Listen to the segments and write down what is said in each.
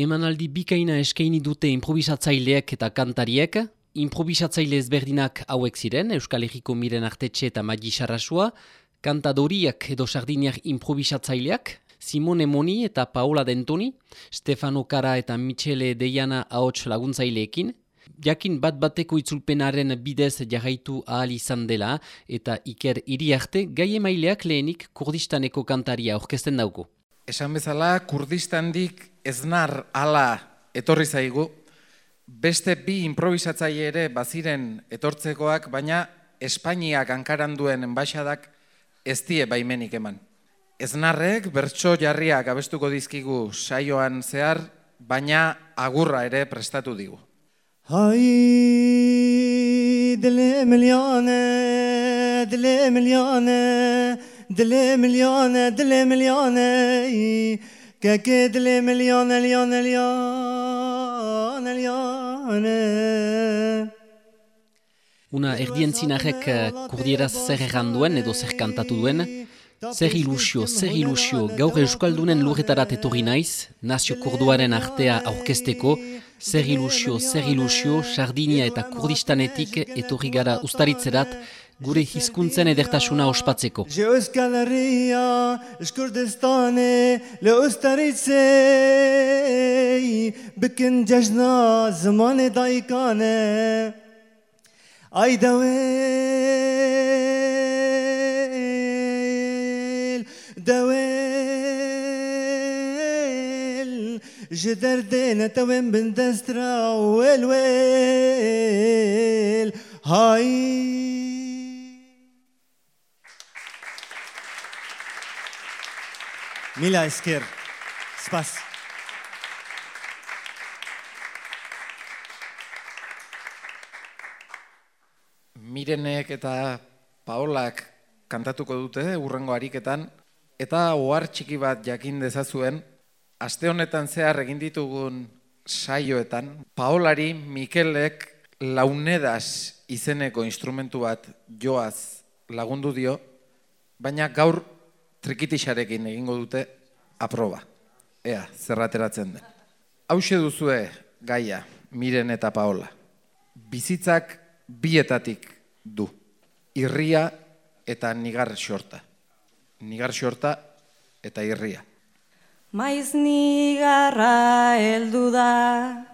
Emanaldi bikaina eskaini dute improvisatzaileek eta kantariek, improvisatzaile ezberdinak hauek ziren, Euskal Herriko miren artetxe eta magi sarrasua, kantadoriak edo sardiniak improvisatzaileak, Simone Moni eta Paola Dentoni, Stefano Kara eta Michele Deiana ahots laguntzaileekin, jakin bat bateko itzulpenaren bidez jarraitu ahal izan dela eta iker iri arte gai emaileak lehenik kurdistaneko kantaria orkesten dauko. Esan bezala, kurdistandik eznar ala etorri zaigu, beste bi improvisatzaile ere baziren etortzekoak, baina Espainiak ankaran duen enbaixadak ez die baimenik eman. Eznarrek bertso jarriak abestuko dizkigu saioan zehar, baina agurra ere prestatu digu. Hai, dele milione, dele milione, dele milione, dele milione, كاكي دلي مليون مليون مليون مليون Una erdientzinarek kurdieraz zer erran duen edo zer kantatu duen, zer ilusio, zer ilusio, gaur euskaldunen lurretarat etorri naiz, nazio kurduaren artea aurkesteko, zer ilusio, zer ilusio, sardinia eta kurdistanetik etorri gara ustaritzerat, gure hizkuntzen edertasuna ospatzeko. Je Euskal Herria, Eskurdestane, le bikin jajna zamane daikane, ay dawel, je derdene tawem bin destra, wel wel, hay. Mila esker. Spaz. Mirenek eta Paolak kantatuko dute urrengo ariketan, eta ohar txiki bat jakin dezazuen, aste honetan zehar egin ditugun saioetan, Paolari Mikelek launedas izeneko instrumentu bat joaz lagundu dio, baina gaur trikitixarekin egingo dute aproba. Ea, zerrateratzen den. Hauxe duzue gaia, miren eta paola. Bizitzak bietatik du. Irria eta nigar xorta. Nigar xorta eta irria. Maiz nigarra heldu da,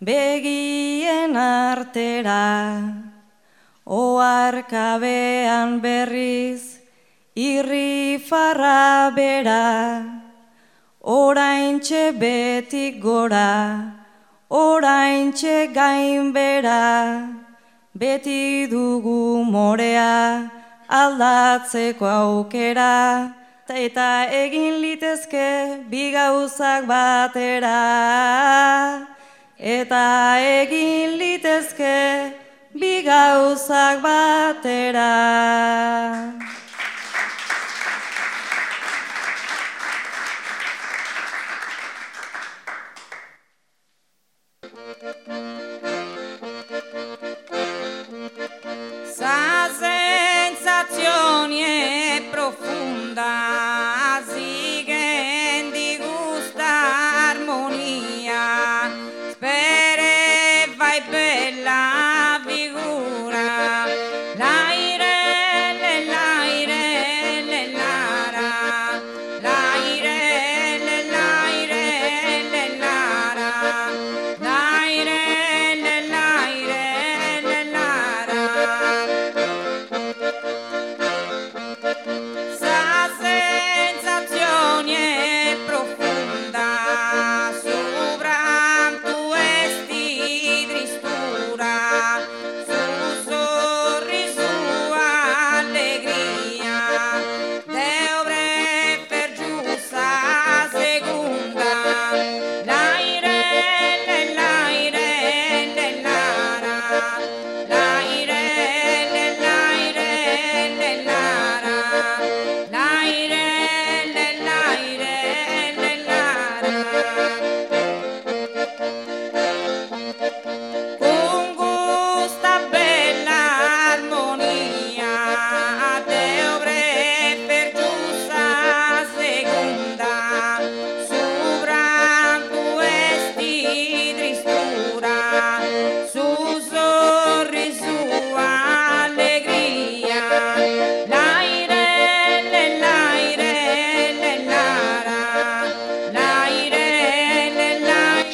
begien artera, oarkabean berriz, irri farra bera, oraintxe betik gora, oraintxe gain bera, beti dugu morea, aldatzeko aukera, eta egin litezke bi gauzak batera. Eta egin litezke bi gauzak batera.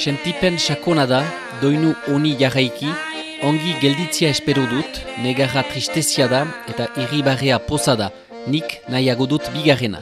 Sentipen sakona da, doinu oni jarraiki, ongi gelditzia espero dut, negarra tristezia da eta irribarrea poza da, nik nahiago dut bigarrena.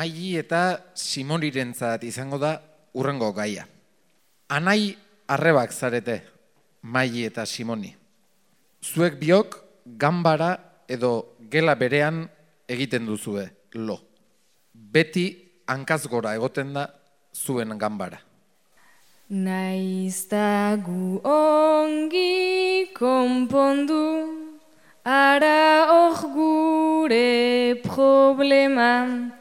Maili eta Simonirentzat izango da urrengo gaia. Anai arrebak zarete, Maili eta Simoni. Zuek biok ganbara edo gela berean egiten duzue, lo. Beti hankaz gora egoten da zuen ganbara. Naizta gu ongi konpondu, ara hor gure problema.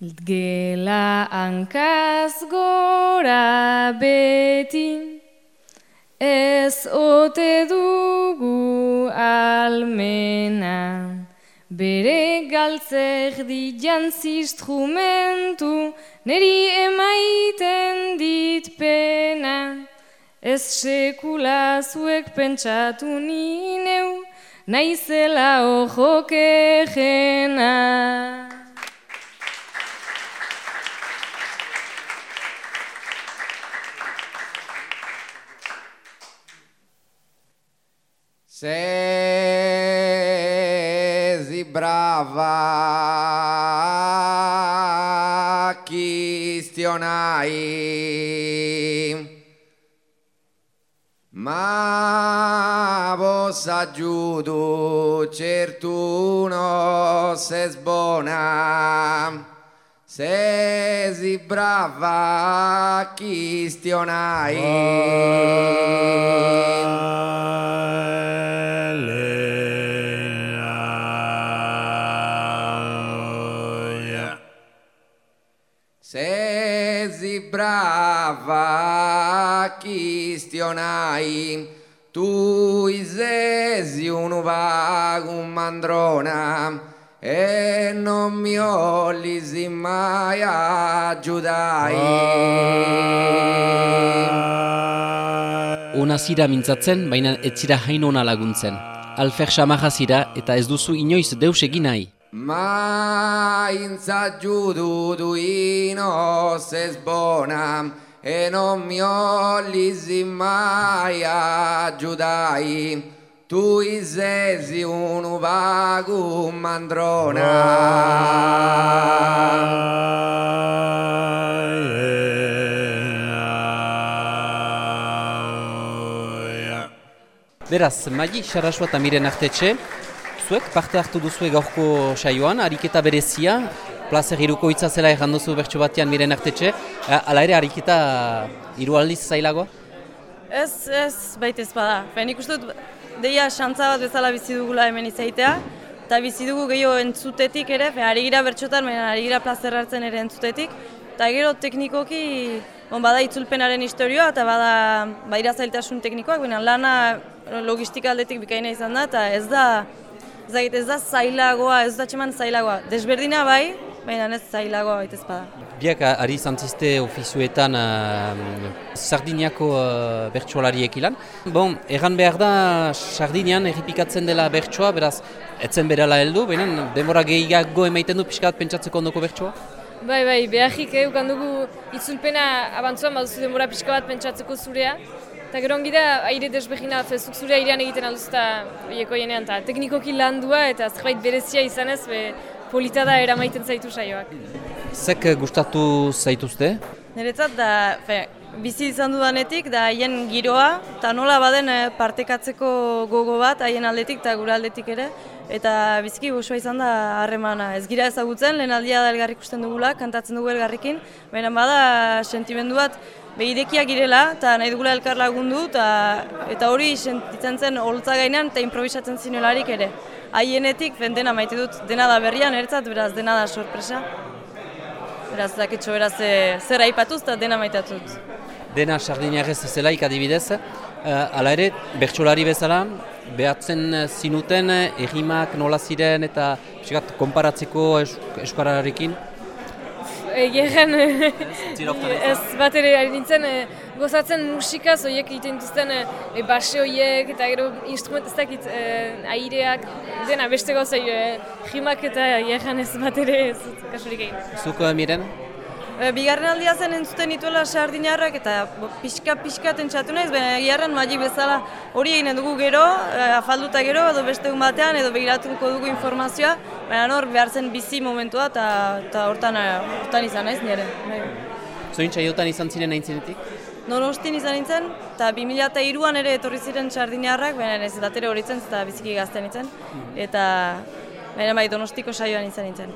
Gela hankaz gora beti, ez ote dugu almena. Bere galtzer di jantzi instrumentu, neri emaiten dit pena. Ez sekula zuek pentsatu ni neu, naizela ojokejena. Sei brava questionai Ma vos aggiudo certuno se sbona. Sei brava questionai brava questionai tu sei un vago mandrona e non mi olisi mai aiutai. Ona zira mintzatzen, baina ez zira hain ona laguntzen. Alfer samarra zira eta ez duzu inoiz deus egin nahi. Ma inzaggiudu duino se sbona e non mi olisi mai aiutai. Tu sei un vago mandrona. Beraz, Magi Sarasua eta Miren Artetxe, zuek parte hartu duzue gaurko saioan, ariketa berezia, plazer iruko hitza zela erran duzu bertso batean Miren Artetxe, A- hala ere ariketa hiru aldiz zailagoa? Ez, ez, baita ez bada. Fe, nik uste dut, deia xantza bat bezala bizi dugula hemen izaitea, eta bizi dugu gehiago entzutetik ere, fe, ari gira bertxotan, baina ari gira plazer hartzen ere entzutetik, eta gero teknikoki, bon, bada itzulpenaren historioa, eta bada baira zailtasun teknikoak, baina lana logistika aldetik bikaina izan da, eta ez da, ez da, ez da zailagoa, ez da txeman zailagoa. Desberdina bai, baina ez zailagoa baita bada. Biak a- ari zantzizte ofizioetan uh, Sardiniako uh, bertsoalariek ilan. Bon, erran behar da Sardinian erripikatzen dela bertsoa, beraz, etzen berala heldu, baina denbora gehiago emaiten du pixka bat pentsatzeko ondoko bertsoa? Bai, bai, beharrik eukan dugu itzulpena abantzuan baduzu denbora pixka bat pentsatzeko zurea. Eta gero ongi da, aire desbegina, fezuk zure airean egiten alduzta oieko jenean, eta teknikoki landua eta zerbait berezia izanez, be, polita da eramaiten zaitu saioak. Zek gustatu zaituzte? Niretzat da, fe, bizi izan dudanetik, da haien giroa, eta nola baden eh, partekatzeko gogo bat, haien aldetik eta gure aldetik ere. eta biziki gozoa izan da harremana. Ez gira ezagutzen, lehen aldia da elgarrik ikusten dugula, kantatzen dugu elgarrikin, baina bada sentimendu bat behidekiak girela, eta nahi dugula elkar lagundu, eta, eta hori sentitzen zen holtza gainean eta improvisatzen zinelarik ere. Haienetik, dena maite dut, dena da berrian, ertzat, beraz, dena da sorpresa. Beraz, dakitxo, beraz, e, zer aipatuz eta dena maitatut. Dena sardinarrez zelaik adibidez, uh, ala ere, bertsolari bezala, behatzen zinuten eh, errimak nola ziren eta konparatzeko es, euskararekin. Egeran, Ziroktan ez bat ere ari nintzen eh, gozatzen musikaz horiek egiten dituzten e, base horiek eta gero instrument ez dakit eh, aireak dena beste gozai e, jimak eta egeran ez bat ere ez kasurik egin. Zuk uh, miren? E, bigarren aldia zen entzuten nituela sardinarrak eta bo, pixka pixka tentsatu naiz, baina egiarren magi bezala hori eginen dugu gero, e, afalduta gero edo beste egun batean edo begiratuko dugu informazioa, baina hor behar zen bizi momentua eta hortan, e, hortan izan naiz nire. Bai. Zoin txaiotan izan ziren aintzinetik? Donostin izan nintzen, eta 2002an ere etorri ziren sardinarrak, baina ez eta tere horitzen eta biziki gazten nintzen, eta baina bai donostiko saioan izan nintzen.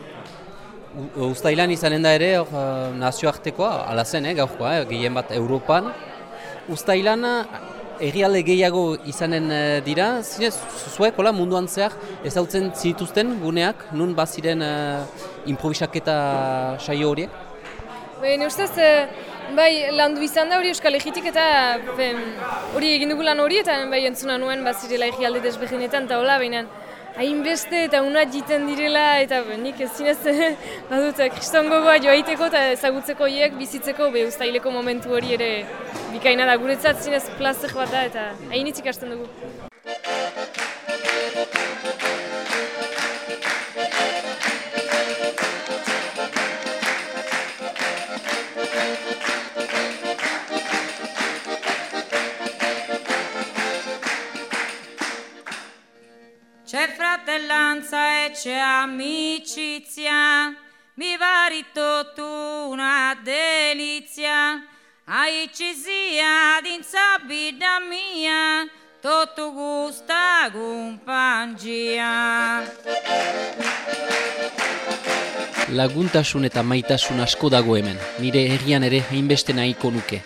Uztailan izanen da ere, uh, nazioartekoa, ala zen, eh, gaurkoa, eh, gehien bat Europan. Uztailan herrialde gehiago izanen eh, dira, zinez, zuek, hola, munduan zehar, ezautzen zituzten guneak, nun baziren uh, improvisaketa saio horiek? Bai, nire ustez, eh, bai, landu izan da hori Euskal Egitik eta hori egin dugu lan hori eta bai entzuna nuen bazirela egialde desbeginetan eta hola, baina hainbeste eta unat jiten direla eta nik ez zinez badut eh, kriston gogoa joaiteko eta ezagutzeko hiek bizitzeko be ustaileko momentu hori ere bikaina da guretzat zinez plazer bat da eta hainitz ikasten dugu. E c'è amicizia, mi marito tu una delizia, aici sia din sabida mia, tutto gusta gumpangia. Laguntasun eta maitasun asko dago hemen, nire herrian ere hainbeste nahiko nuke.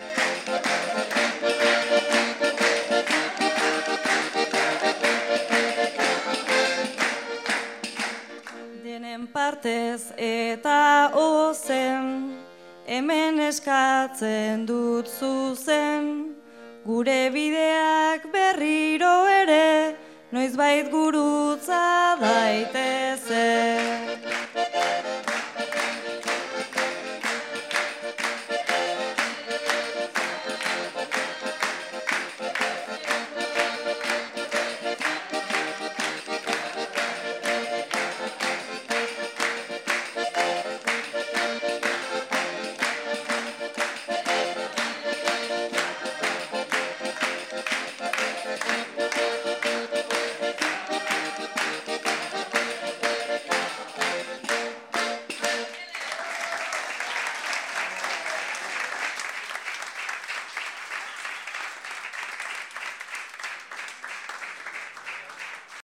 Eskatzen dut zuzen, gure bideak berriro ere, noizbait gurutza daitezen.